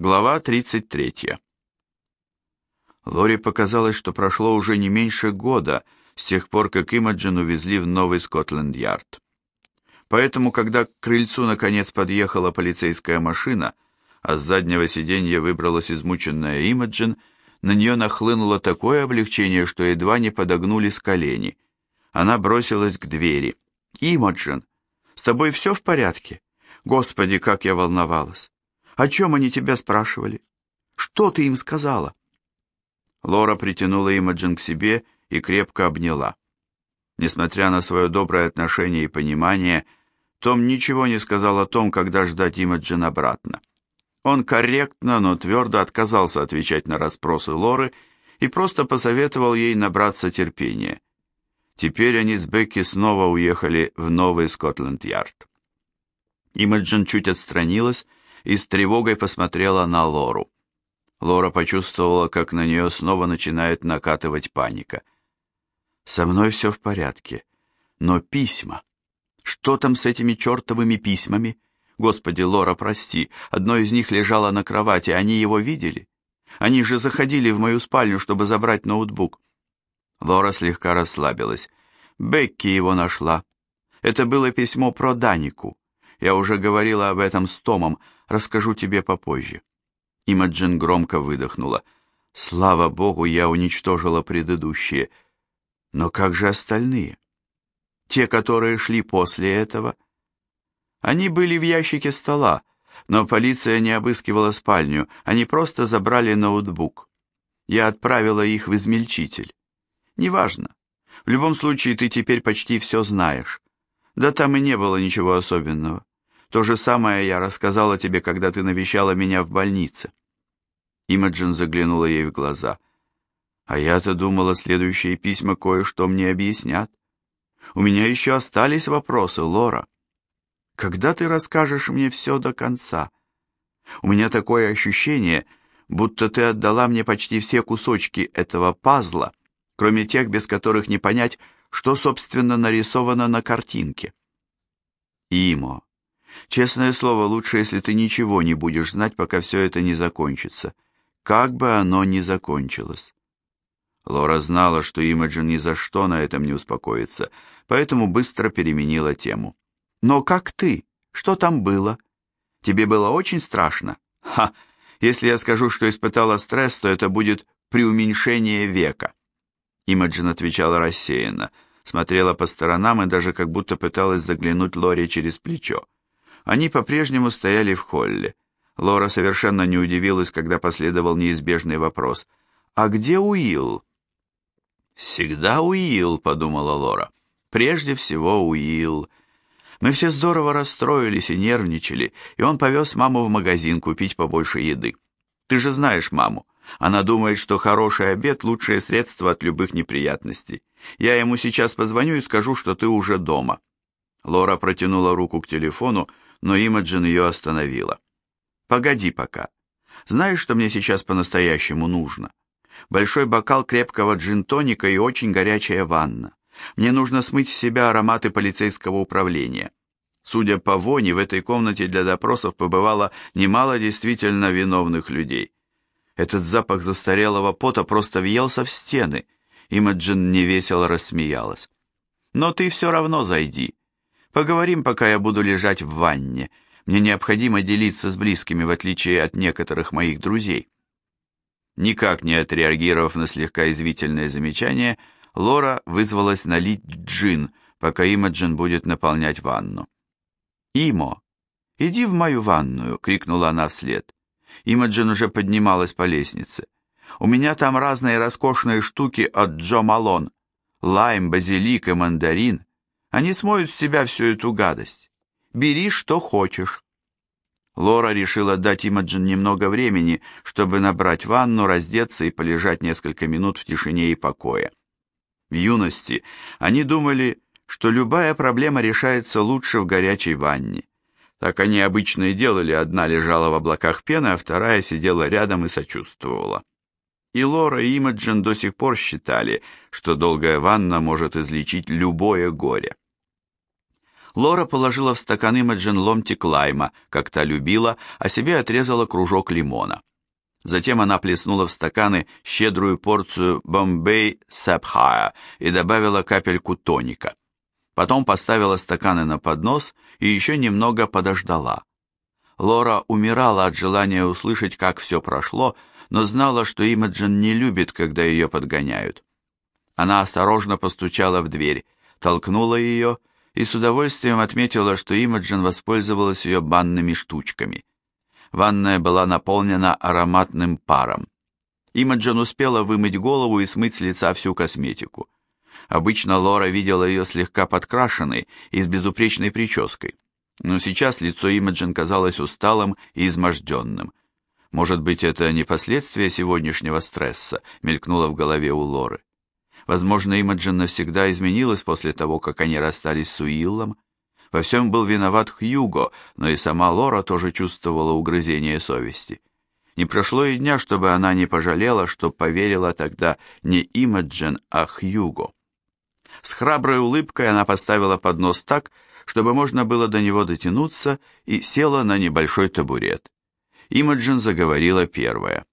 Глава 33. Лори показалось, что прошло уже не меньше года с тех пор, как Имаджин увезли в Новый Скотланд-Ярд. Поэтому, когда к крыльцу наконец подъехала полицейская машина, а с заднего сиденья выбралась измученная Имаджин, на нее нахлынуло такое облегчение, что едва не подогнулись колени. Она бросилась к двери. «Имаджин, с тобой все в порядке? Господи, как я волновалась! О чем они тебя спрашивали? Что ты им сказала?» Лора притянула Имаджин к себе и крепко обняла. Несмотря на свое доброе отношение и понимание, Том ничего не сказал о том, когда ждать Имаджин обратно. Он корректно, но твердо отказался отвечать на расспросы Лоры и просто посоветовал ей набраться терпения. Теперь они с Бекки снова уехали в Новый Скотланд-Ярд. Имаджин чуть отстранилась и с тревогой посмотрела на Лору. Лора почувствовала, как на нее снова начинает накатывать паника. «Со мной все в порядке. Но письма... Что там с этими чертовыми письмами? Господи, Лора, прости, одно из них лежало на кровати, они его видели? Они же заходили в мою спальню, чтобы забрать ноутбук». Лора слегка расслабилась. Бекки его нашла. Это было письмо про Данику. Я уже говорила об этом с Томом, расскажу тебе попозже». Имаджин громко выдохнула. «Слава богу, я уничтожила предыдущие. Но как же остальные? Те, которые шли после этого?» Они были в ящике стола, но полиция не обыскивала спальню, они просто забрали ноутбук. Я отправила их в измельчитель. Неважно. В любом случае, ты теперь почти все знаешь. Да там и не было ничего особенного. То же самое я рассказала тебе, когда ты навещала меня в больнице. Имаджин заглянула ей в глаза. А я-то думала, следующие письма кое-что мне объяснят. У меня еще остались вопросы, Лора. Когда ты расскажешь мне все до конца? У меня такое ощущение, будто ты отдала мне почти все кусочки этого пазла, кроме тех, без которых не понять, что, собственно, нарисовано на картинке. Имо, Честное слово, лучше, если ты ничего не будешь знать, пока все это не закончится. Как бы оно ни закончилось. Лора знала, что Имаджин ни за что на этом не успокоится, поэтому быстро переменила тему. «Но как ты? Что там было? Тебе было очень страшно?» «Ха! Если я скажу, что испытала стресс, то это будет преуменьшение века». Имаджин отвечала рассеянно, смотрела по сторонам и даже как будто пыталась заглянуть Лоре через плечо. Они по-прежнему стояли в холле. Лора совершенно не удивилась, когда последовал неизбежный вопрос. «А где Уилл?» «Всегда Уилл», — подумала Лора. «Прежде всего Уилл». Мы все здорово расстроились и нервничали, и он повез маму в магазин купить побольше еды. Ты же знаешь маму. Она думает, что хороший обед – лучшее средство от любых неприятностей. Я ему сейчас позвоню и скажу, что ты уже дома». Лора протянула руку к телефону, но Имаджин ее остановила. «Погоди пока. Знаешь, что мне сейчас по-настоящему нужно? Большой бокал крепкого джин-тоника и очень горячая ванна. Мне нужно смыть с себя ароматы полицейского управления. Судя по воне, в этой комнате для допросов побывало немало действительно виновных людей. Этот запах застарелого пота просто въелся в стены. Имаджин невесело рассмеялась. «Но ты все равно зайди. Поговорим, пока я буду лежать в ванне. Мне необходимо делиться с близкими, в отличие от некоторых моих друзей». Никак не отреагировав на слегка извительное замечание, Лора вызвалась налить джин, пока Имаджин будет наполнять ванну. «Имо, иди в мою ванную!» — крикнула она вслед. Имаджин уже поднималась по лестнице. «У меня там разные роскошные штуки от Джо Малон. Лайм, базилик и мандарин. Они смоют с себя всю эту гадость. Бери, что хочешь». Лора решила дать Имаджин немного времени, чтобы набрать ванну, раздеться и полежать несколько минут в тишине и покое. В юности они думали, что любая проблема решается лучше в горячей ванне. Так они обычно и делали, одна лежала в облаках пены, а вторая сидела рядом и сочувствовала. И Лора и Имаджин до сих пор считали, что долгая ванна может излечить любое горе. Лора положила в стакан Имаджин ломтик лайма, как та любила, а себе отрезала кружок лимона. Затем она плеснула в стаканы щедрую порцию Бомбей Sapphire и добавила капельку тоника. Потом поставила стаканы на поднос и еще немного подождала. Лора умирала от желания услышать, как все прошло, но знала, что Имаджин не любит, когда ее подгоняют. Она осторожно постучала в дверь, толкнула ее и с удовольствием отметила, что Имаджин воспользовалась ее банными штучками. Ванная была наполнена ароматным паром. Имаджин успела вымыть голову и смыть с лица всю косметику. Обычно Лора видела ее слегка подкрашенной и с безупречной прической. Но сейчас лицо Имаджин казалось усталым и изможденным. Может быть, это не последствия сегодняшнего стресса, мелькнуло в голове у Лоры. Возможно, Имаджин навсегда изменилась после того, как они расстались с Уиллом. Во всем был виноват Хьюго, но и сама Лора тоже чувствовала угрызение совести. Не прошло и дня, чтобы она не пожалела, что поверила тогда не Имаджин, а Хьюго. С храброй улыбкой она поставила поднос так, чтобы можно было до него дотянуться, и села на небольшой табурет. Имаджин заговорила первая.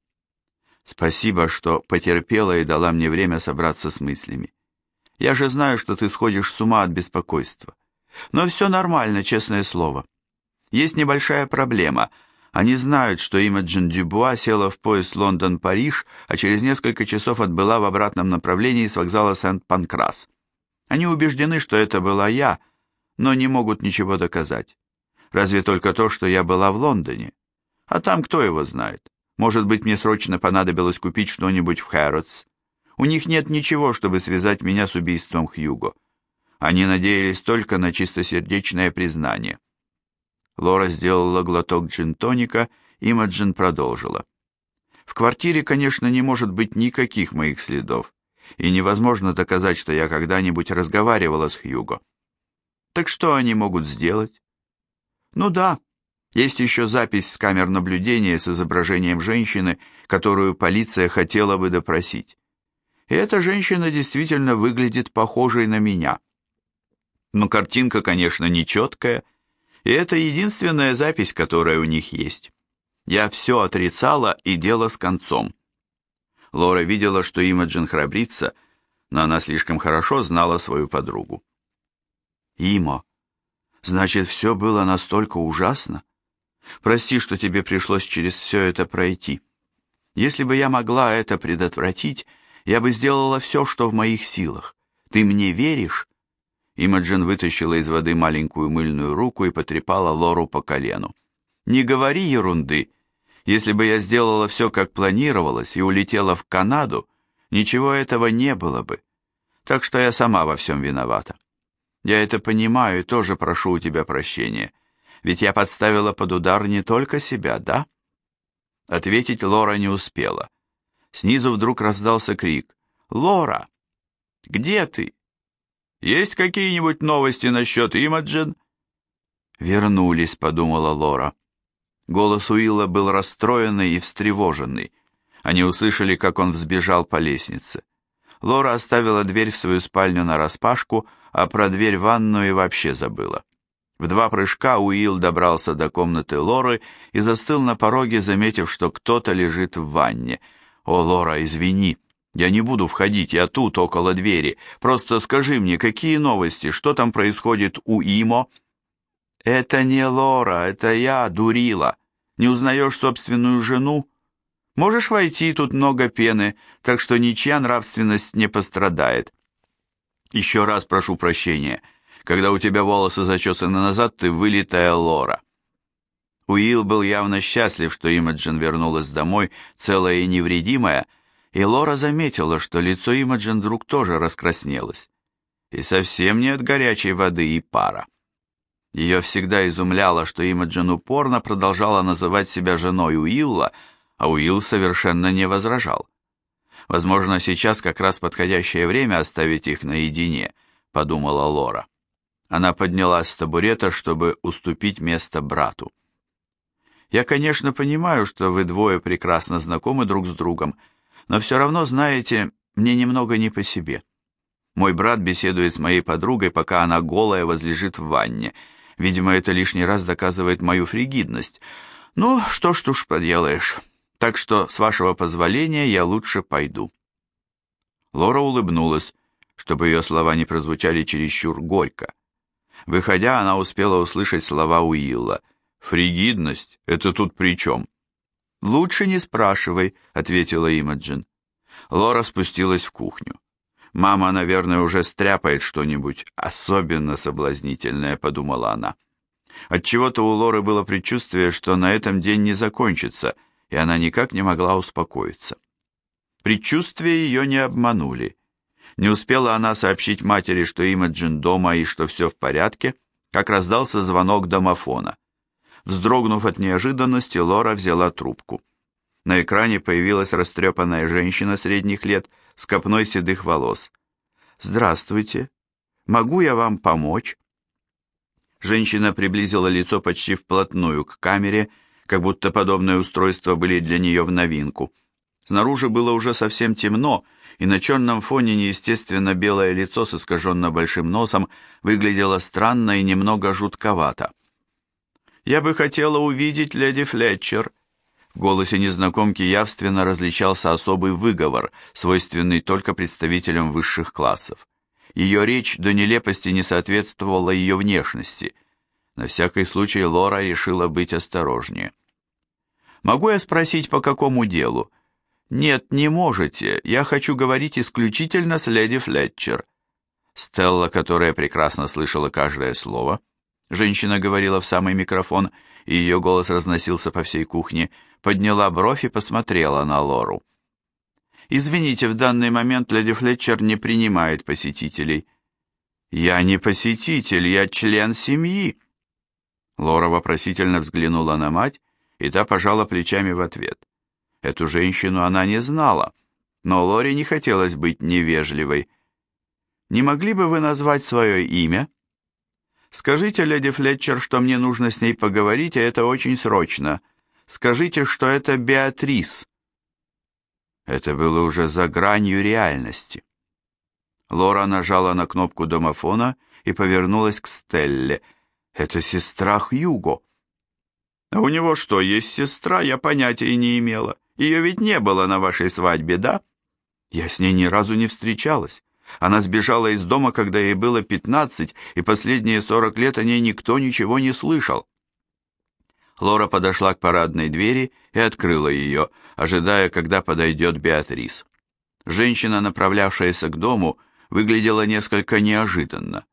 «Спасибо, что потерпела и дала мне время собраться с мыслями. Я же знаю, что ты сходишь с ума от беспокойства. Но все нормально, честное слово. Есть небольшая проблема. Они знают, что Имаджин Дюбуа села в поезд Лондон-Париж, а через несколько часов отбыла в обратном направлении с вокзала Сент-Панкрас. Они убеждены, что это была я, но не могут ничего доказать. Разве только то, что я была в Лондоне. А там кто его знает? Может быть, мне срочно понадобилось купить что-нибудь в Хэрротс. У них нет ничего, чтобы связать меня с убийством Хьюго. Они надеялись только на чистосердечное признание. Лора сделала глоток джин-тоника, Имаджин продолжила. В квартире, конечно, не может быть никаких моих следов, и невозможно доказать, что я когда-нибудь разговаривала с Хьюго. Так что они могут сделать? Ну да, есть еще запись с камер наблюдения с изображением женщины, которую полиция хотела бы допросить. И эта женщина действительно выглядит похожей на меня. Но картинка, конечно, нечеткая, и это единственная запись, которая у них есть. Я все отрицала, и дело с концом. Лора видела, что Имаджин храбрится, но она слишком хорошо знала свою подругу. «Имо, значит, все было настолько ужасно? Прости, что тебе пришлось через все это пройти. Если бы я могла это предотвратить, я бы сделала все, что в моих силах. Ты мне веришь?» Имаджин вытащила из воды маленькую мыльную руку и потрепала Лору по колену. «Не говори ерунды. Если бы я сделала все, как планировалось, и улетела в Канаду, ничего этого не было бы. Так что я сама во всем виновата. Я это понимаю и тоже прошу у тебя прощения. Ведь я подставила под удар не только себя, да?» Ответить Лора не успела. Снизу вдруг раздался крик. «Лора! Где ты?» Есть какие-нибудь новости насчет Имаджин?» «Вернулись», — подумала Лора. Голос Уилла был расстроенный и встревоженный. Они услышали, как он взбежал по лестнице. Лора оставила дверь в свою спальню нараспашку, а про дверь в ванную и вообще забыла. В два прыжка Уилл добрался до комнаты Лоры и застыл на пороге, заметив, что кто-то лежит в ванне. «О, Лора, извини!» Я не буду входить, я тут, около двери. Просто скажи мне, какие новости, что там происходит у Имо?» «Это не Лора, это я, дурила. Не узнаешь собственную жену? Можешь войти, тут много пены, так что ничья нравственность не пострадает». «Еще раз прошу прощения. Когда у тебя волосы зачесаны назад, ты вылитая Лора». Уилл был явно счастлив, что Имаджин вернулась домой, целая и невредимая, и Лора заметила, что лицо Имаджин вдруг тоже раскраснелось. И совсем не от горячей воды и пара. Ее всегда изумляло, что Имаджин упорно продолжала называть себя женой Уилла, а Уилл совершенно не возражал. Возможно, сейчас как раз подходящее время оставить их наедине, подумала Лора. Она поднялась с табурета, чтобы уступить место брату. Я, конечно, понимаю, что вы двое прекрасно знакомы друг с другом, но все равно, знаете, мне немного не по себе. Мой брат беседует с моей подругой, пока она голая возлежит в ванне. Видимо, это лишний раз доказывает мою фригидность. Ну, что ж уж поделаешь. Так что, с вашего позволения, я лучше пойду. Лора улыбнулась, чтобы ее слова не прозвучали чересчур горько. Выходя, она успела услышать слова Уилла. «Фригидность? Это тут при чем?» «Лучше не спрашивай», — ответила Имаджин. Лора спустилась в кухню. «Мама, наверное, уже стряпает что-нибудь особенно соблазнительное», — подумала она. Отчего-то у Лоры было предчувствие, что на этом день не закончится, и она никак не могла успокоиться. Предчувствия ее не обманули. Не успела она сообщить матери, что Имаджин дома и что все в порядке, как раздался звонок домофона. Вздрогнув от неожиданности, Лора взяла трубку. На экране появилась растрепанная женщина средних лет с копной седых волос. «Здравствуйте. Могу я вам помочь?» Женщина приблизила лицо почти вплотную к камере, как будто подобные устройства были для нее в новинку. Снаружи было уже совсем темно, и на черном фоне неестественно белое лицо с искаженно большим носом выглядело странно и немного жутковато. «Я бы хотела увидеть леди Флетчер». В голосе незнакомки явственно различался особый выговор, свойственный только представителям высших классов. Ее речь до нелепости не соответствовала ее внешности. На всякий случай Лора решила быть осторожнее. «Могу я спросить, по какому делу?» «Нет, не можете. Я хочу говорить исключительно с леди Флетчер». Стелла, которая прекрасно слышала каждое слово, женщина говорила в самый микрофон, и ее голос разносился по всей кухне, подняла бровь и посмотрела на Лору. «Извините, в данный момент леди Флетчер не принимает посетителей». «Я не посетитель, я член семьи». Лора вопросительно взглянула на мать, и та пожала плечами в ответ. Эту женщину она не знала, но Лори не хотелось быть невежливой. «Не могли бы вы назвать свое имя?» «Скажите, леди Флетчер, что мне нужно с ней поговорить, а это очень срочно. Скажите, что это Беатрис». Это было уже за гранью реальности. Лора нажала на кнопку домофона и повернулась к Стелле. «Это сестра Хьюго». «А у него что, есть сестра? Я понятия не имела. Ее ведь не было на вашей свадьбе, да? Я с ней ни разу не встречалась. Она сбежала из дома, когда ей было пятнадцать, и последние сорок лет о ней никто ничего не слышал. Лора подошла к парадной двери и открыла ее, ожидая, когда подойдет Беатрис. Женщина, направлявшаяся к дому, выглядела несколько неожиданно.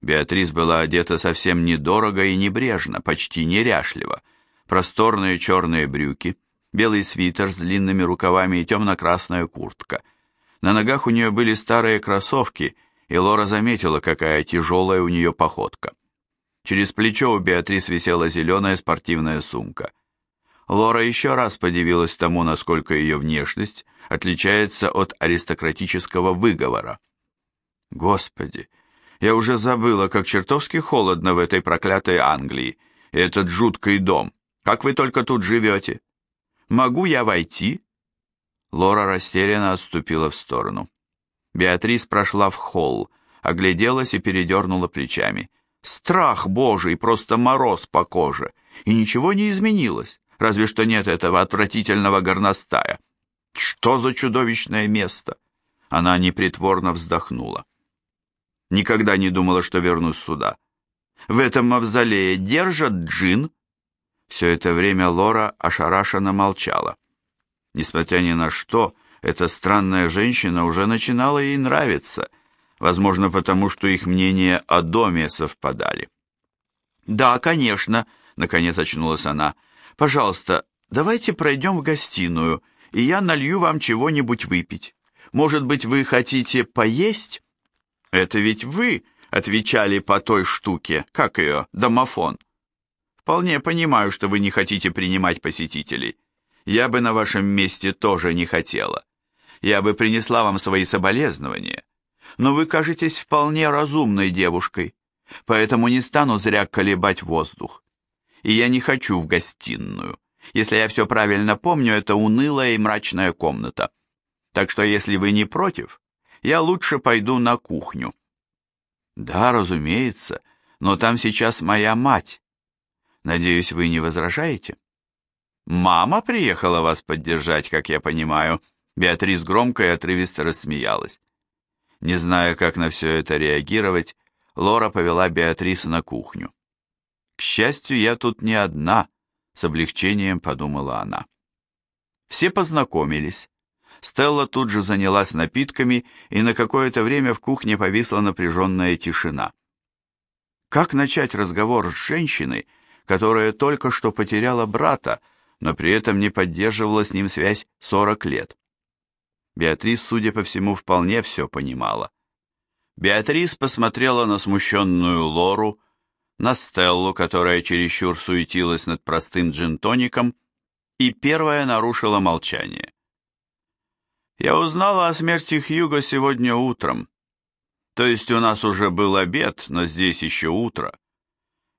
Беатрис была одета совсем недорого и небрежно, почти неряшливо. Просторные черные брюки, белый свитер с длинными рукавами и темно-красная куртка. На ногах у нее были старые кроссовки, и Лора заметила, какая тяжелая у нее походка. Через плечо у Беатрис висела зеленая спортивная сумка. Лора еще раз подивилась тому, насколько ее внешность отличается от аристократического выговора. Господи, я уже забыла, как чертовски холодно в этой проклятой Англии, и этот жуткий дом. Как вы только тут живете? Могу я войти?» Лора растерянно отступила в сторону. Беатрис прошла в холл, огляделась и передернула плечами. Страх божий, просто мороз по коже. И ничего не изменилось, разве что нет этого отвратительного горностая. Что за чудовищное место? Она непритворно вздохнула. Никогда не думала, что вернусь сюда. В этом мавзолее держат джин, все это время Лора ошарашенно молчала. Несмотря ни на что, эта странная женщина уже начинала ей нравиться, возможно, потому что их мнения о доме совпадали. «Да, конечно», — наконец очнулась она. «Пожалуйста, давайте пройдем в гостиную, и я налью вам чего-нибудь выпить. Может быть, вы хотите поесть?» «Это ведь вы отвечали по той штуке, как ее, домофон». Вполне понимаю, что вы не хотите принимать посетителей. Я бы на вашем месте тоже не хотела. Я бы принесла вам свои соболезнования. Но вы кажетесь вполне разумной девушкой, поэтому не стану зря колебать воздух. И я не хочу в гостиную. Если я все правильно помню, это унылая и мрачная комната. Так что если вы не против, я лучше пойду на кухню. Да, разумеется, но там сейчас моя мать. Надеюсь, вы не возражаете? Мама приехала вас поддержать, как я понимаю. Беатрис громко и отрывисто рассмеялась. Не зная, как на все это реагировать, Лора повела Беатрис на кухню. «К счастью, я тут не одна», — с облегчением подумала она. Все познакомились. Стелла тут же занялась напитками, и на какое-то время в кухне повисла напряженная тишина. Как начать разговор с женщиной, которая только что потеряла брата, но при этом не поддерживала с ним связь 40 лет? Беатрис, судя по всему, вполне все понимала. Беатрис посмотрела на смущенную Лору, на Стеллу, которая чересчур суетилась над простым джин-тоником, и первая нарушила молчание. «Я узнала о смерти Хьюга сегодня утром. То есть у нас уже был обед, но здесь еще утро.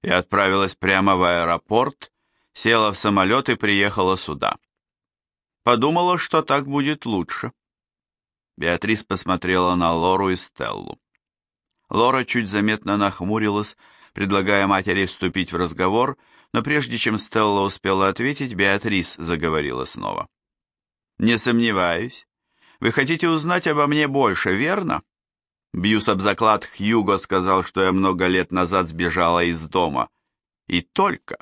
Я отправилась прямо в аэропорт, села в самолет и приехала сюда. Подумала, что так будет лучше». Беатрис посмотрела на Лору и Стеллу. Лора чуть заметно нахмурилась, предлагая матери вступить в разговор, но прежде чем Стелла успела ответить, Беатрис заговорила снова. «Не сомневаюсь. Вы хотите узнать обо мне больше, верно?» Бьюсь об заклад, Хьюго сказал, что я много лет назад сбежала из дома. И только.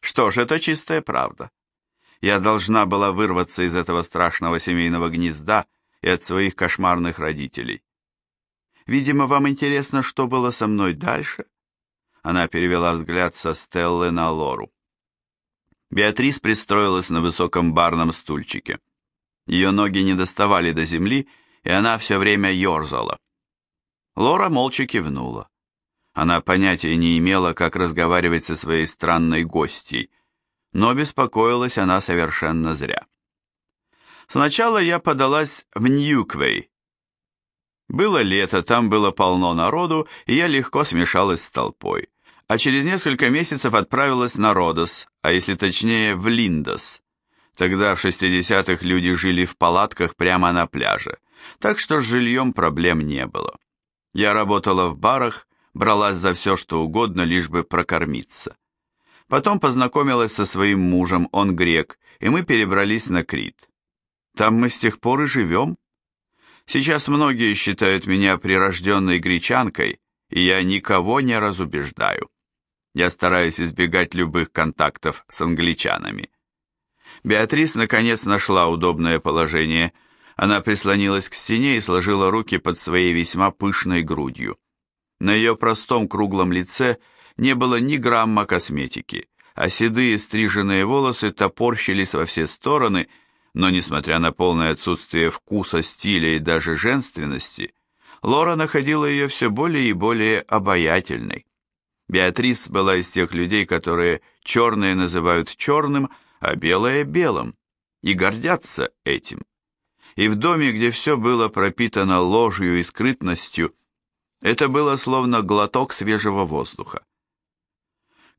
Что ж, это чистая правда. Я должна была вырваться из этого страшного семейного гнезда и от своих кошмарных родителей. Видимо, вам интересно, что было со мной дальше?» Она перевела взгляд со Стеллы на Лору. Беатрис пристроилась на высоком барном стульчике. Ее ноги не доставали до земли, и она все время ерзала. Лора молча кивнула. Она понятия не имела, как разговаривать со своей странной гостьей, но беспокоилась она совершенно зря. Сначала я подалась в Ньюквей, было лето, там было полно народу, и я легко смешалась с толпой. А через несколько месяцев отправилась на Родос, а если точнее в Линдос. Тогда в 60-х люди жили в палатках прямо на пляже, так что с жильем проблем не было. Я работала в барах, бралась за все, что угодно, лишь бы прокормиться. Потом познакомилась со своим мужем, он грек, и мы перебрались на Крит. Там мы с тех пор и живем. Сейчас многие считают меня прирожденной гречанкой, и я никого не разубеждаю. Я стараюсь избегать любых контактов с англичанами. Беатрис наконец нашла удобное положение. Она прислонилась к стене и сложила руки под своей весьма пышной грудью. На ее простом круглом лице не было ни грамма косметики, а седые стриженные волосы топорщились во все стороны но, несмотря на полное отсутствие вкуса, стиля и даже женственности, Лора находила ее все более и более обаятельной. Беатрис была из тех людей, которые черное называют черным, а белое – белым, и гордятся этим. И в доме, где все было пропитано ложью и скрытностью, это было словно глоток свежего воздуха.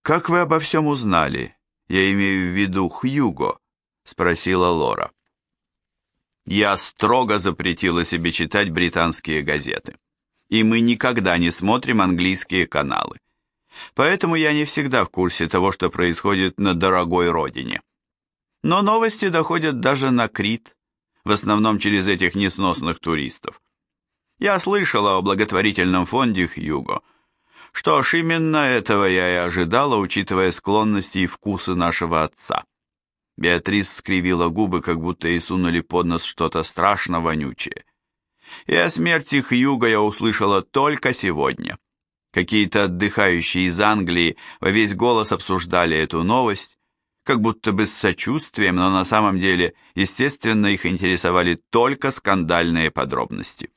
«Как вы обо всем узнали? Я имею в виду Хьюго», спросила Лора. Я строго запретила себе читать британские газеты. И мы никогда не смотрим английские каналы. Поэтому я не всегда в курсе того, что происходит на дорогой родине. Но новости доходят даже на Крит, в основном через этих несносных туристов. Я слышала о благотворительном фонде Хьюго. Что ж, именно этого я и ожидала, учитывая склонности и вкусы нашего отца. Беатрис скривила губы, как будто ей сунули под нос что-то страшно вонючее. И о смерти Хьюга я услышала только сегодня. Какие-то отдыхающие из Англии во весь голос обсуждали эту новость, как будто бы с сочувствием, но на самом деле, естественно, их интересовали только скандальные подробности.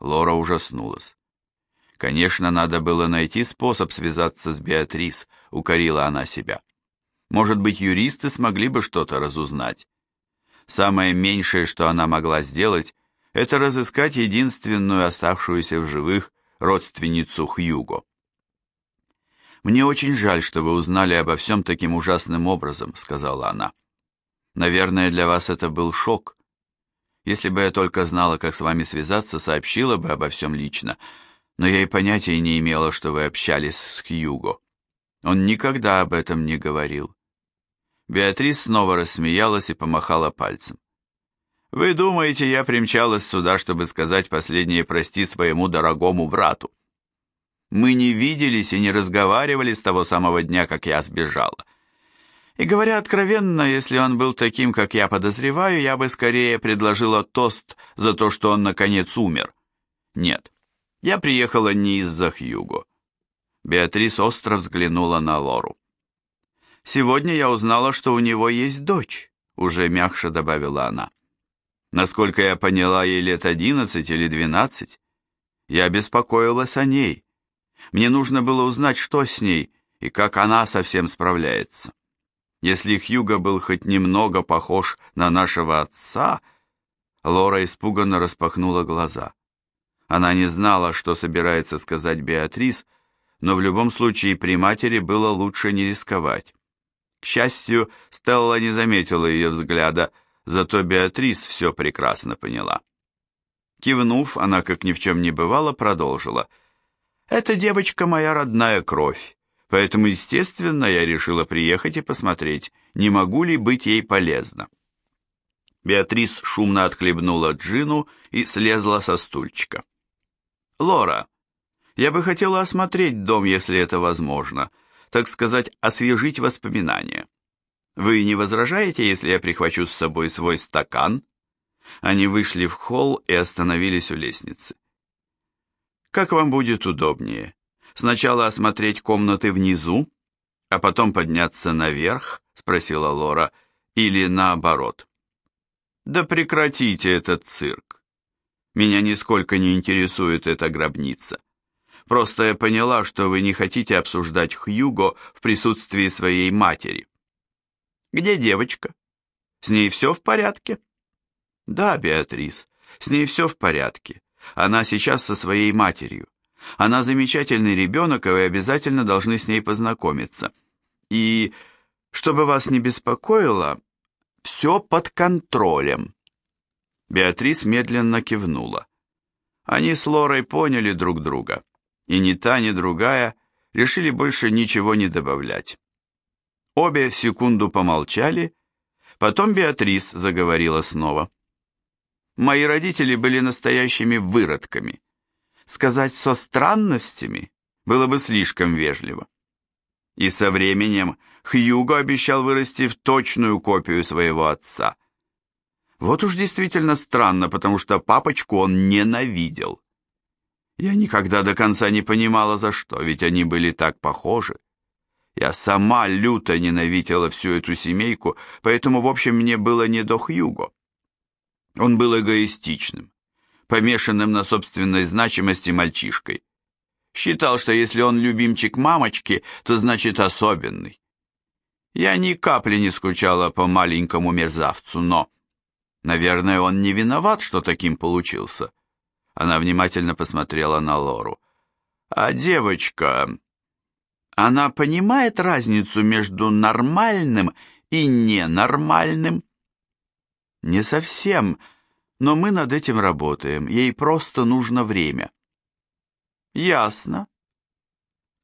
Лора ужаснулась. Конечно, надо было найти способ связаться с Беатрис, укорила она себя. Может быть, юристы смогли бы что-то разузнать. Самое меньшее, что она могла сделать, это разыскать единственную оставшуюся в живых родственницу Хьюго. «Мне очень жаль, что вы узнали обо всем таким ужасным образом», — сказала она. «Наверное, для вас это был шок. Если бы я только знала, как с вами связаться, сообщила бы обо всем лично, но я и понятия не имела, что вы общались с Хьюго. Он никогда об этом не говорил. Беатрис снова рассмеялась и помахала пальцем. «Вы думаете, я примчалась сюда, чтобы сказать последнее прости своему дорогому брату? Мы не виделись и не разговаривали с того самого дня, как я сбежала. И говоря откровенно, если он был таким, как я подозреваю, я бы скорее предложила тост за то, что он наконец умер. Нет, я приехала не из-за Хьюго. Беатрис остро взглянула на Лору. «Сегодня я узнала, что у него есть дочь», — уже мягче добавила она. «Насколько я поняла, ей лет одиннадцать или двенадцать. Я беспокоилась о ней. Мне нужно было узнать, что с ней и как она совсем справляется. Если Хьюго был хоть немного похож на нашего отца...» Лора испуганно распахнула глаза. Она не знала, что собирается сказать Беатрис, но в любом случае при матери было лучше не рисковать. К счастью, Стелла не заметила ее взгляда, зато Беатрис все прекрасно поняла. Кивнув, она, как ни в чем не бывало, продолжила. «Эта девочка моя родная кровь, поэтому, естественно, я решила приехать и посмотреть, не могу ли быть ей полезна». Беатрис шумно отхлебнула джину и слезла со стульчика. «Лора, я бы хотела осмотреть дом, если это возможно, так сказать, освежить воспоминания. Вы не возражаете, если я прихвачу с собой свой стакан?» Они вышли в холл и остановились у лестницы. «Как вам будет удобнее? Сначала осмотреть комнаты внизу, а потом подняться наверх?» — спросила Лора. «Или наоборот?» «Да прекратите этот цирк. Меня нисколько не интересует эта гробница. Просто я поняла, что вы не хотите обсуждать Хьюго в присутствии своей матери. Где девочка? С ней все в порядке? Да, Беатрис, с ней все в порядке. Она сейчас со своей матерью. Она замечательный ребенок, и вы обязательно должны с ней познакомиться. И, чтобы вас не беспокоило, все под контролем. Беатрис медленно кивнула. Они с Лорой поняли друг друга и ни та, ни другая решили больше ничего не добавлять. Обе секунду помолчали, потом Беатрис заговорила снова. «Мои родители были настоящими выродками. Сказать со странностями было бы слишком вежливо. И со временем Хьюго обещал вырасти в точную копию своего отца. Вот уж действительно странно, потому что папочку он ненавидел. Я никогда до конца не понимала, за что, ведь они были так похожи. Я сама люто ненавидела всю эту семейку, поэтому, в общем, мне было не до Хьюго. Он был эгоистичным, помешанным на собственной значимости мальчишкой. Считал, что если он любимчик мамочки, то значит особенный. Я ни капли не скучала по маленькому мерзавцу, но, наверное, он не виноват, что таким получился. Она внимательно посмотрела на Лору. «А девочка, она понимает разницу между нормальным и ненормальным?» «Не совсем, но мы над этим работаем. Ей просто нужно время». «Ясно.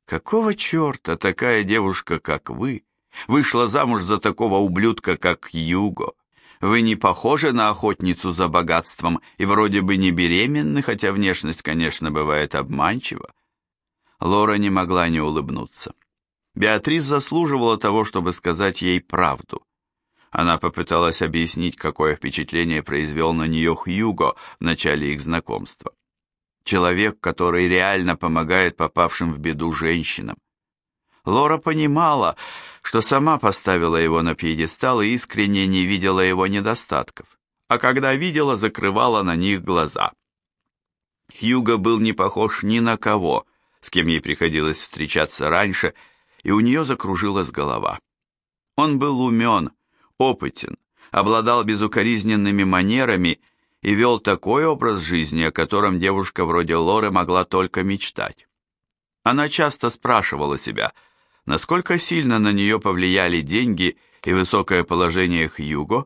Какого черта такая девушка, как вы, вышла замуж за такого ублюдка, как Юго?» Вы не похожи на охотницу за богатством и вроде бы не беременны, хотя внешность, конечно, бывает обманчива. Лора не могла не улыбнуться. Беатрис заслуживала того, чтобы сказать ей правду. Она попыталась объяснить, какое впечатление произвел на нее Хьюго в начале их знакомства. Человек, который реально помогает попавшим в беду женщинам. Лора понимала, что сама поставила его на пьедестал и искренне не видела его недостатков, а когда видела, закрывала на них глаза. Хьюго был не похож ни на кого, с кем ей приходилось встречаться раньше, и у нее закружилась голова. Он был умен, опытен, обладал безукоризненными манерами и вел такой образ жизни, о котором девушка вроде Лоры могла только мечтать. Она часто спрашивала себя – насколько сильно на нее повлияли деньги и высокое положение Хьюго,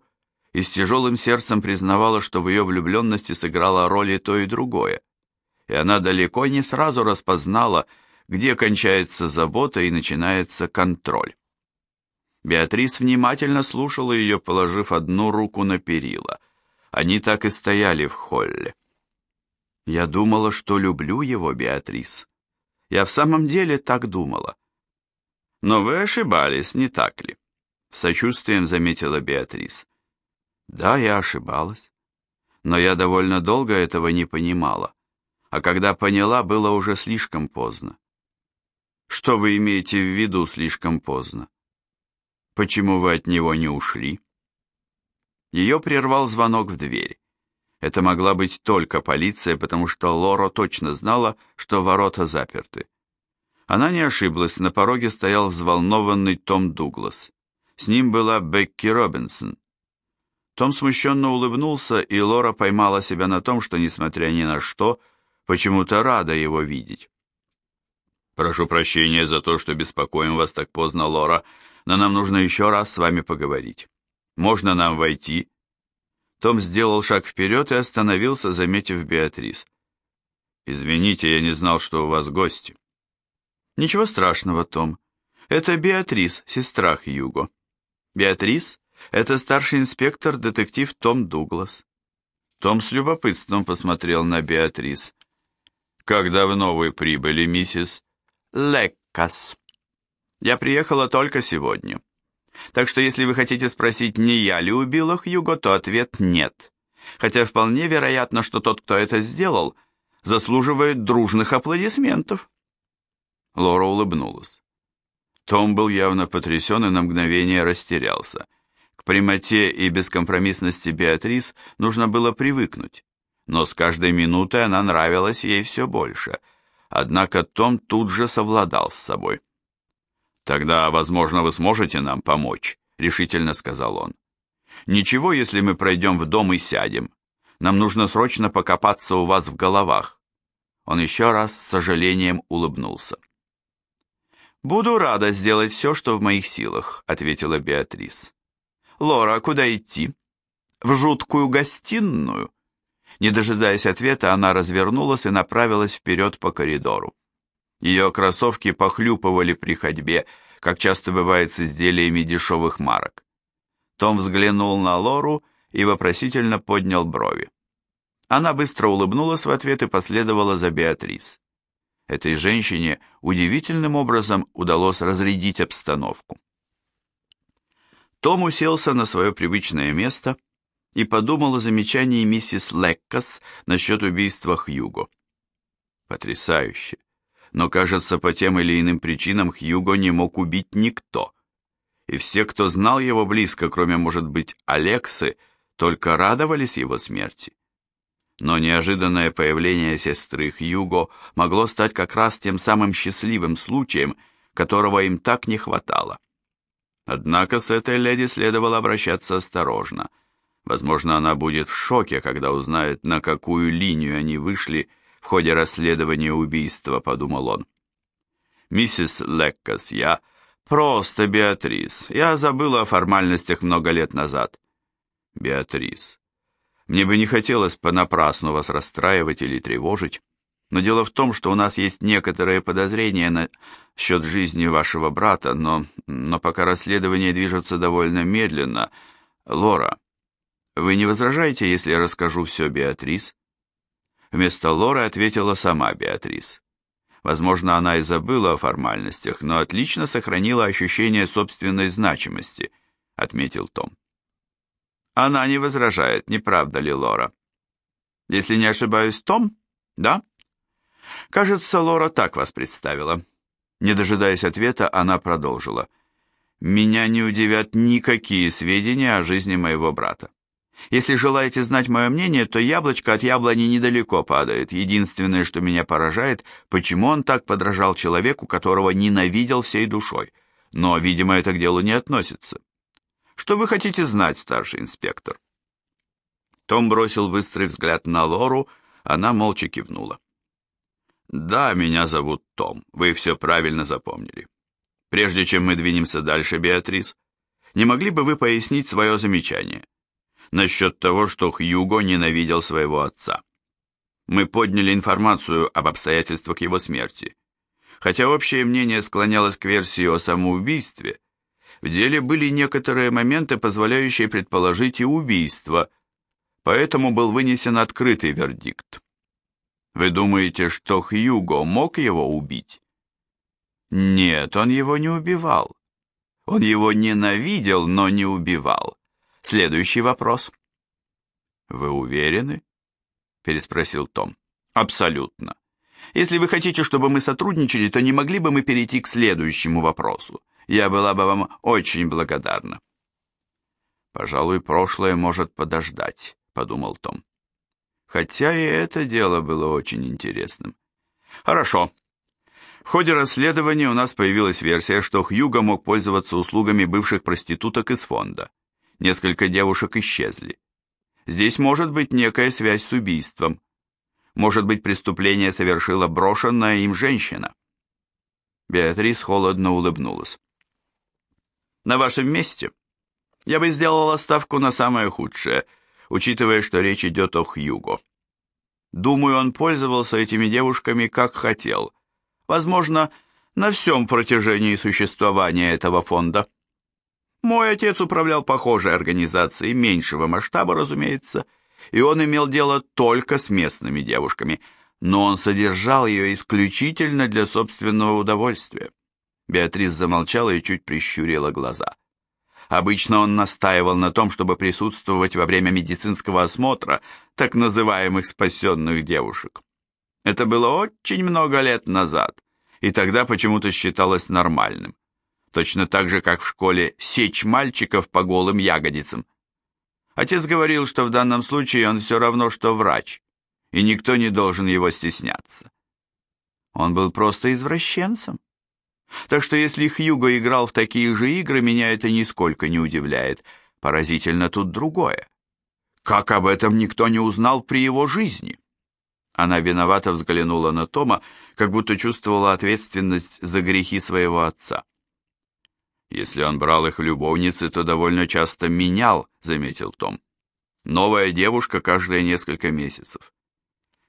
и с тяжелым сердцем признавала, что в ее влюбленности сыграло роль и то, и другое, и она далеко не сразу распознала, где кончается забота и начинается контроль. Беатрис внимательно слушала ее, положив одну руку на перила. Они так и стояли в холле. «Я думала, что люблю его, Беатрис. Я в самом деле так думала». «Но вы ошибались, не так ли?» С сочувствием заметила Беатрис. «Да, я ошибалась. Но я довольно долго этого не понимала. А когда поняла, было уже слишком поздно». «Что вы имеете в виду слишком поздно?» Почему вы от него не ушли? Ее прервал звонок в дверь. Это могла быть только полиция, потому что Лоро точно знала, что ворота заперты. Она не ошиблась, на пороге стоял взволнованный Том Дуглас. С ним была Бекки Робинсон. Том смущенно улыбнулся, и Лора поймала себя на том, что, несмотря ни на что, почему-то рада его видеть. «Прошу прощения за то, что беспокоим вас так поздно, Лора», но нам нужно еще раз с вами поговорить. Можно нам войти?» Том сделал шаг вперед и остановился, заметив Беатрис. «Извините, я не знал, что у вас гости». «Ничего страшного, Том. Это Беатрис, сестра Хьюго. Беатрис — это старший инспектор, детектив Том Дуглас». Том с любопытством посмотрел на Беатрис. «Как давно вы прибыли, миссис Леккас?» Я приехала только сегодня. Так что если вы хотите спросить, не я ли убила Хьюго, то ответ нет. Хотя вполне вероятно, что тот, кто это сделал, заслуживает дружных аплодисментов. Лора улыбнулась. Том был явно потрясен и на мгновение растерялся. К прямоте и бескомпромиссности Беатрис нужно было привыкнуть, но с каждой минутой она нравилась ей все больше. Однако Том тут же совладал с собой. «Тогда, возможно, вы сможете нам помочь», — решительно сказал он. «Ничего, если мы пройдем в дом и сядем. Нам нужно срочно покопаться у вас в головах». Он еще раз с сожалением улыбнулся. «Буду рада сделать все, что в моих силах», — ответила Беатрис. «Лора, куда идти?» «В жуткую гостиную?» Не дожидаясь ответа, она развернулась и направилась вперед по коридору. Ее кроссовки похлюпывали при ходьбе, как часто бывает с изделиями дешевых марок. Том взглянул на Лору и вопросительно поднял брови. Она быстро улыбнулась в ответ и последовала за Беатрис. Этой женщине удивительным образом удалось разрядить обстановку. Том уселся на свое привычное место и подумал о замечании миссис Леккас насчет убийства Хьюго. Потрясающе! Но, кажется, по тем или иным причинам Хьюго не мог убить никто. И все, кто знал его близко, кроме, может быть, Алексы, только радовались его смерти. Но неожиданное появление сестры Хьюго могло стать как раз тем самым счастливым случаем, которого им так не хватало. Однако с этой леди следовало обращаться осторожно. Возможно, она будет в шоке, когда узнает, на какую линию они вышли, в ходе расследования убийства, подумал он. Миссис Леккас, я просто Беатрис. Я забыла о формальностях много лет назад. Беатрис. Мне бы не хотелось понапрасну вас расстраивать или тревожить, но дело в том, что у нас есть некоторые подозрения на счет жизни вашего брата, но, но пока расследование движется довольно медленно. Лора, вы не возражаете, если я расскажу все Беатрис? Вместо Лоры ответила сама Беатрис. Возможно, она и забыла о формальностях, но отлично сохранила ощущение собственной значимости, отметил Том. Она не возражает, не правда ли, Лора? Если не ошибаюсь, Том? Да? Кажется, Лора так вас представила. Не дожидаясь ответа, она продолжила. Меня не удивят никакие сведения о жизни моего брата. Если желаете знать мое мнение, то яблочко от яблони недалеко падает. Единственное, что меня поражает, почему он так подражал человеку, которого ненавидел всей душой. Но, видимо, это к делу не относится. Что вы хотите знать, старший инспектор? Том бросил быстрый взгляд на Лору, она молча кивнула. «Да, меня зовут Том, вы все правильно запомнили. Прежде чем мы двинемся дальше, Беатрис, не могли бы вы пояснить свое замечание? Насчет того, что Хьюго ненавидел своего отца. Мы подняли информацию об обстоятельствах его смерти. Хотя общее мнение склонялось к версии о самоубийстве, в деле были некоторые моменты, позволяющие предположить и убийство, поэтому был вынесен открытый вердикт. Вы думаете, что Хьюго мог его убить? Нет, он его не убивал. Он его ненавидел, но не убивал. Следующий вопрос. Вы уверены? Переспросил Том. Абсолютно. Если вы хотите, чтобы мы сотрудничали, то не могли бы мы перейти к следующему вопросу? Я была бы вам очень благодарна. Пожалуй, прошлое может подождать, подумал Том. Хотя и это дело было очень интересным. Хорошо. В ходе расследования у нас появилась версия, что Хьюго мог пользоваться услугами бывших проституток из фонда. Несколько девушек исчезли. Здесь может быть некая связь с убийством. Может быть, преступление совершила брошенная им женщина. Беатрис холодно улыбнулась. На вашем месте я бы сделала ставку на самое худшее, учитывая, что речь идет о Хьюго. Думаю, он пользовался этими девушками как хотел. Возможно, на всем протяжении существования этого фонда. Мой отец управлял похожей организацией, меньшего масштаба, разумеется, и он имел дело только с местными девушками, но он содержал ее исключительно для собственного удовольствия. Беатрис замолчала и чуть прищурила глаза. Обычно он настаивал на том, чтобы присутствовать во время медицинского осмотра так называемых спасенных девушек. Это было очень много лет назад, и тогда почему-то считалось нормальным. Точно так же, как в школе сечь мальчиков по голым ягодицам. Отец говорил, что в данном случае он все равно, что врач, и никто не должен его стесняться. Он был просто извращенцем. Так что если Хьюго играл в такие же игры, меня это нисколько не удивляет. Поразительно тут другое. Как об этом никто не узнал при его жизни? Она виновато взглянула на Тома, как будто чувствовала ответственность за грехи своего отца. Если он брал их в любовницы, то довольно часто менял, заметил Том. Новая девушка каждые несколько месяцев.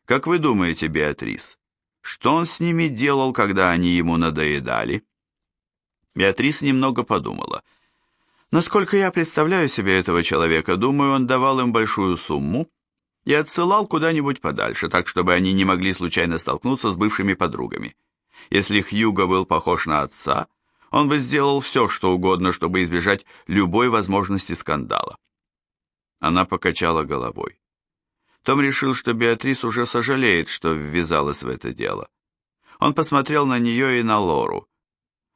Как вы думаете, Беатрис, что он с ними делал, когда они ему надоедали? Беатрис немного подумала. Насколько я представляю себе этого человека, думаю, он давал им большую сумму и отсылал куда-нибудь подальше, так чтобы они не могли случайно столкнуться с бывшими подругами. Если Хьюго был похож на отца, он бы сделал все, что угодно, чтобы избежать любой возможности скандала. Она покачала головой. Том решил, что Беатрис уже сожалеет, что ввязалась в это дело. Он посмотрел на нее и на Лору.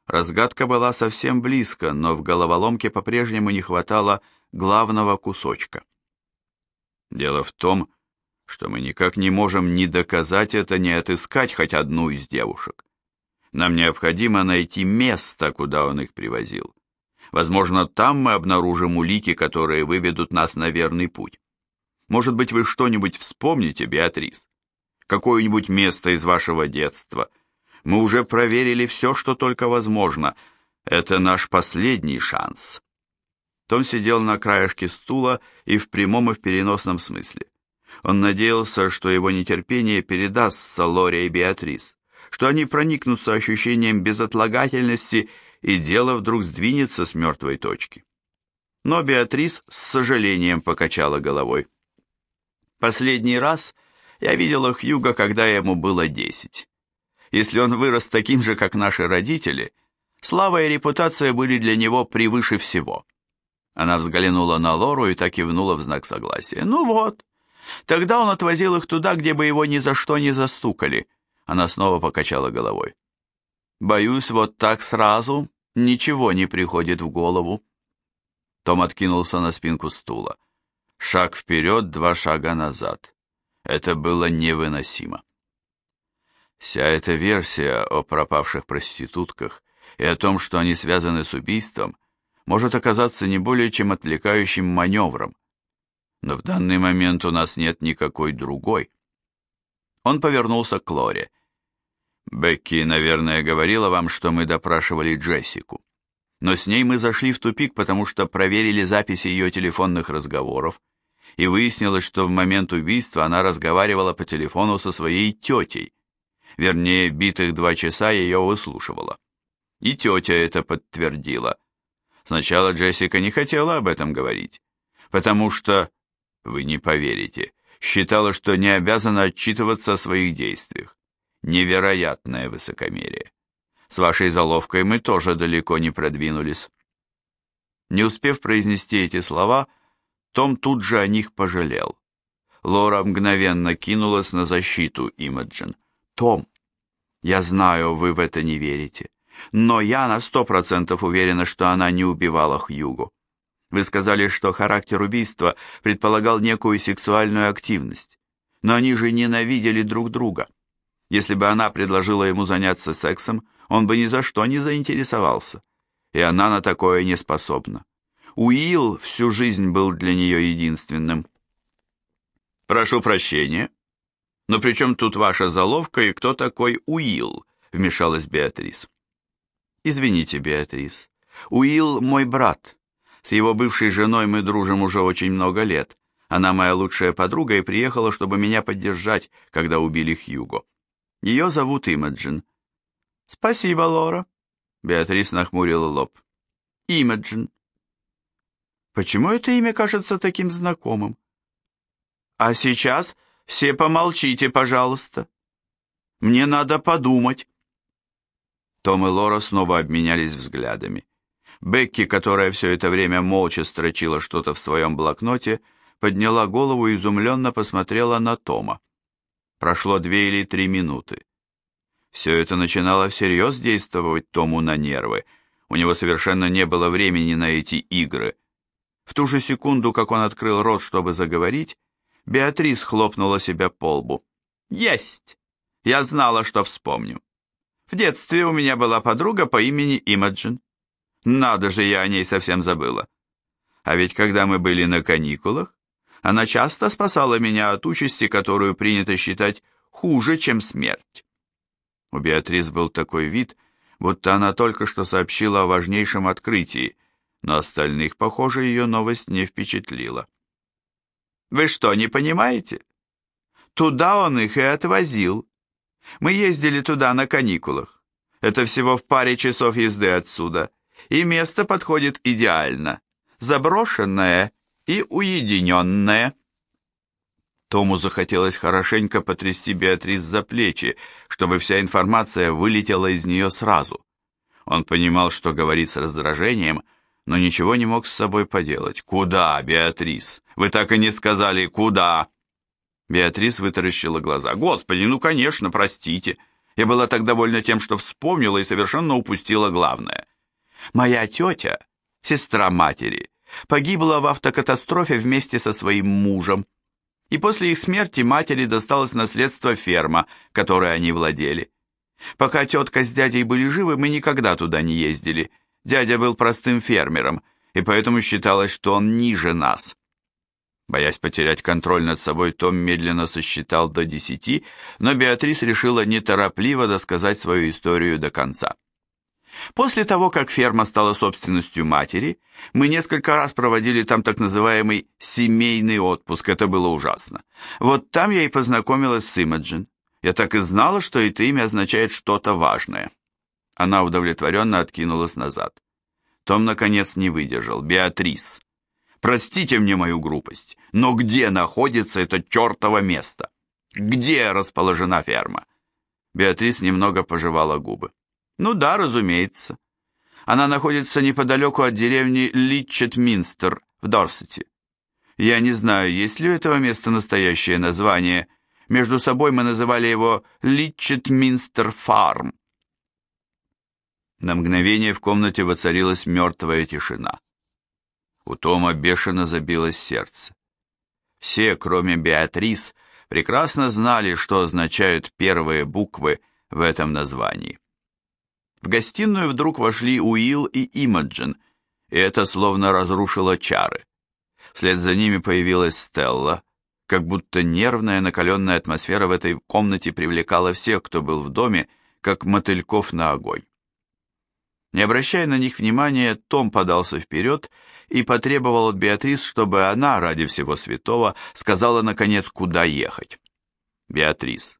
Разгадка была совсем близко, но в головоломке по-прежнему не хватало главного кусочка. Дело в том, что мы никак не можем ни доказать это, ни отыскать хоть одну из девушек. Нам необходимо найти место, куда он их привозил. Возможно, там мы обнаружим улики, которые выведут нас на верный путь. Может быть, вы что-нибудь вспомните, Беатрис? Какое-нибудь место из вашего детства? Мы уже проверили все, что только возможно. Это наш последний шанс. Том сидел на краешке стула и в прямом и в переносном смысле. Он надеялся, что его нетерпение передастся Лоре и Беатрис, что они проникнутся ощущением безотлагательности, и дело вдруг сдвинется с мертвой точки. Но Беатрис с сожалением покачала головой. Последний раз я видела Хьюга, когда ему было десять. Если он вырос таким же, как наши родители, слава и репутация были для него превыше всего. Она взглянула на Лору и так кивнула в знак согласия. «Ну вот. Тогда он отвозил их туда, где бы его ни за что не застукали». Она снова покачала головой. «Боюсь, вот так сразу ничего не приходит в голову». Том откинулся на спинку стула. Шаг вперед, два шага назад. Это было невыносимо. Вся эта версия о пропавших проститутках и о том, что они связаны с убийством, может оказаться не более чем отвлекающим маневром. Но в данный момент у нас нет никакой другой. Он повернулся к Лоре. Бекки, наверное, говорила вам, что мы допрашивали Джессику. Но с ней мы зашли в тупик, потому что проверили записи ее телефонных разговоров, и выяснилось, что в момент убийства она разговаривала по телефону со своей тетей. Вернее, битых два часа ее выслушивала. И тетя это подтвердила. Сначала Джессика не хотела об этом говорить, потому что, вы не поверите, считала, что не обязана отчитываться о своих действиях. Невероятное высокомерие. С вашей заловкой мы тоже далеко не продвинулись. Не успев произнести эти слова, том тут же о них пожалел. Лора мгновенно кинулась на защиту Имаджин. «Том, я знаю, вы в это не верите, но я на сто процентов уверена, что она не убивала Хьюгу. Вы сказали, что характер убийства предполагал некую сексуальную активность. Но они же ненавидели друг друга. Если бы она предложила ему заняться сексом, он бы ни за что не заинтересовался. И она на такое не способна. Уилл всю жизнь был для нее единственным. «Прошу прощения, но при чем тут ваша заловка и кто такой Уилл?» вмешалась Беатрис. «Извините, Беатрис, Уилл мой брат. С его бывшей женой мы дружим уже очень много лет. Она моя лучшая подруга и приехала, чтобы меня поддержать, когда убили Хьюго. Ее зовут Имаджин. Спасибо, Лора. Беатрис нахмурила лоб. Имаджин. Почему это имя кажется таким знакомым? А сейчас все помолчите, пожалуйста. Мне надо подумать. Том и Лора снова обменялись взглядами. Бекки, которая все это время молча строчила что-то в своем блокноте, подняла голову и изумленно посмотрела на Тома. Прошло две или три минуты. Все это начинало всерьез действовать Тому на нервы. У него совершенно не было времени на эти игры. В ту же секунду, как он открыл рот, чтобы заговорить, Беатрис хлопнула себя по лбу. «Есть! Я знала, что вспомню. В детстве у меня была подруга по имени Имаджин. Надо же, я о ней совсем забыла. А ведь когда мы были на каникулах, она часто спасала меня от участи, которую принято считать хуже, чем смерть. У Беатрис был такой вид, будто она только что сообщила о важнейшем открытии, но остальных, похоже, ее новость не впечатлила. «Вы что, не понимаете? Туда он их и отвозил. Мы ездили туда на каникулах. Это всего в паре часов езды отсюда, и место подходит идеально. Заброшенное и уединенное. Тому захотелось хорошенько потрясти Беатрис за плечи, чтобы вся информация вылетела из нее сразу. Он понимал, что говорит с раздражением, но ничего не мог с собой поделать. «Куда, Беатрис? Вы так и не сказали, куда?» Беатрис вытаращила глаза. «Господи, ну, конечно, простите. Я была так довольна тем, что вспомнила и совершенно упустила главное. Моя тетя, сестра матери, погибла в автокатастрофе вместе со своим мужем и после их смерти матери досталось наследство ферма, которой они владели. Пока тетка с дядей были живы, мы никогда туда не ездили. Дядя был простым фермером, и поэтому считалось, что он ниже нас. Боясь потерять контроль над собой, Том медленно сосчитал до десяти, но Беатрис решила неторопливо досказать свою историю до конца. После того, как ферма стала собственностью матери, мы несколько раз проводили там так называемый семейный отпуск. Это было ужасно. Вот там я и познакомилась с Имаджин. Я так и знала, что это имя означает что-то важное. Она удовлетворенно откинулась назад. Том, наконец, не выдержал. «Беатрис, простите мне мою грубость, но где находится это чертово место? Где расположена ферма?» Беатрис немного пожевала губы. Ну да, разумеется. Она находится неподалеку от деревни Литчет-Минстер в Дорсете. Я не знаю, есть ли у этого места настоящее название. Между собой мы называли его Литчет-Минстер Фарм. На мгновение в комнате воцарилась мертвая тишина. У Тома бешено забилось сердце. Все, кроме Беатрис, прекрасно знали, что означают первые буквы в этом названии. В гостиную вдруг вошли Уилл и Имаджин, и это словно разрушило чары. Вслед за ними появилась Стелла, как будто нервная накаленная атмосфера в этой комнате привлекала всех, кто был в доме, как мотыльков на огонь. Не обращая на них внимания, Том подался вперед и потребовал от Беатрис, чтобы она, ради всего святого, сказала, наконец, куда ехать. «Беатрис,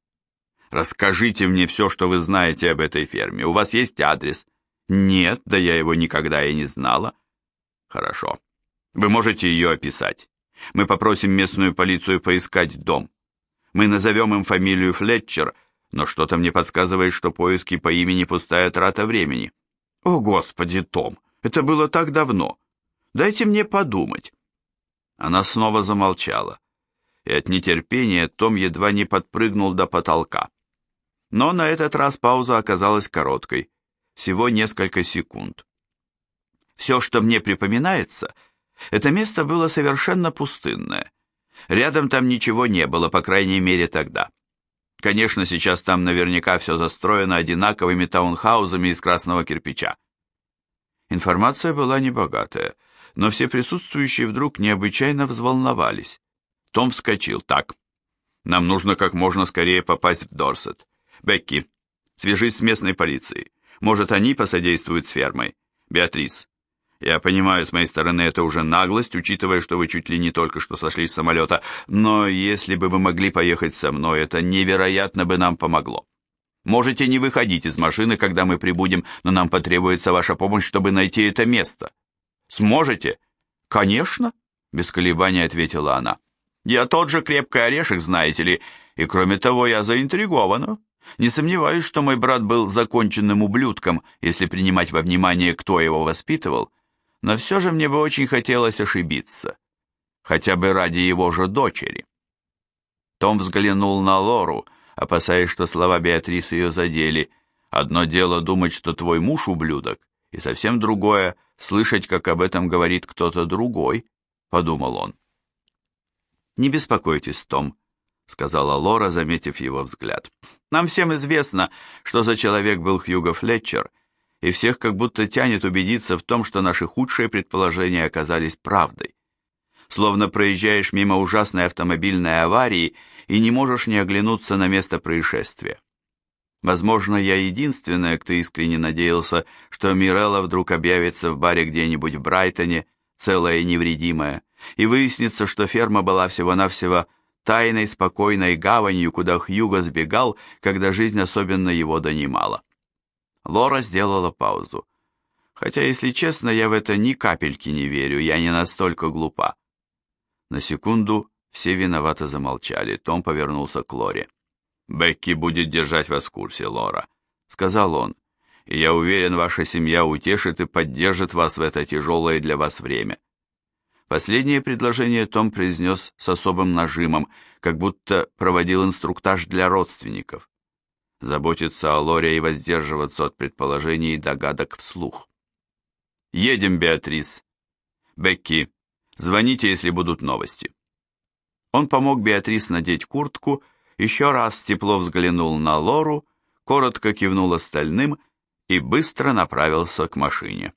расскажите мне все, что вы знаете об этой ферме. У вас есть адрес?» «Нет, да я его никогда и не знала». «Хорошо. Вы можете ее описать. Мы попросим местную полицию поискать дом. Мы назовем им фамилию Флетчер, но что-то мне подсказывает, что поиски по имени пустая трата времени». «О, Господи, Том, это было так давно. Дайте мне подумать». Она снова замолчала, и от нетерпения Том едва не подпрыгнул до потолка. Но на этот раз пауза оказалась короткой, всего несколько секунд. Все, что мне припоминается, это место было совершенно пустынное. Рядом там ничего не было, по крайней мере тогда. Конечно, сейчас там наверняка все застроено одинаковыми таунхаузами из красного кирпича. Информация была небогатая, но все присутствующие вдруг необычайно взволновались. Том вскочил. «Так, нам нужно как можно скорее попасть в Дорсет. Бекки, свяжись с местной полицией. Может, они посодействуют с фермой. Беатрис, я понимаю, с моей стороны это уже наглость, учитывая, что вы чуть ли не только что сошли с самолета, но если бы вы могли поехать со мной, это невероятно бы нам помогло. Можете не выходить из машины, когда мы прибудем, но нам потребуется ваша помощь, чтобы найти это место. Сможете? Конечно, без колебаний ответила она. Я тот же крепкий орешек, знаете ли, и кроме того, я заинтригована. Не сомневаюсь, что мой брат был законченным ублюдком, если принимать во внимание, кто его воспитывал, но все же мне бы очень хотелось ошибиться, хотя бы ради его же дочери. Том взглянул на Лору, опасаясь, что слова Беатрисы ее задели. Одно дело думать, что твой муж ублюдок, и совсем другое — слышать, как об этом говорит кто-то другой, — подумал он. «Не беспокойтесь, Том», — сказала Лора, заметив его взгляд. «Нам всем известно, что за человек был Хьюго Флетчер, и всех как будто тянет убедиться в том, что наши худшие предположения оказались правдой. Словно проезжаешь мимо ужасной автомобильной аварии и не можешь не оглянуться на место происшествия. Возможно, я единственная, кто искренне надеялся, что Мирелла вдруг объявится в баре где-нибудь в Брайтоне, целая и невредимая, и выяснится, что ферма была всего-навсего тайной, спокойной гаванью, куда Хьюго сбегал, когда жизнь особенно его донимала. Лора сделала паузу. Хотя, если честно, я в это ни капельки не верю, я не настолько глупа. На секунду все виновато замолчали. Том повернулся к Лоре. «Бекки будет держать вас в курсе, Лора», — сказал он. «И я уверен, ваша семья утешит и поддержит вас в это тяжелое для вас время». Последнее предложение Том произнес с особым нажимом, как будто проводил инструктаж для родственников заботиться о Лоре и воздерживаться от предположений и догадок вслух. «Едем, Беатрис!» «Бекки, звоните, если будут новости». Он помог Беатрис надеть куртку, еще раз тепло взглянул на Лору, коротко кивнул остальным и быстро направился к машине.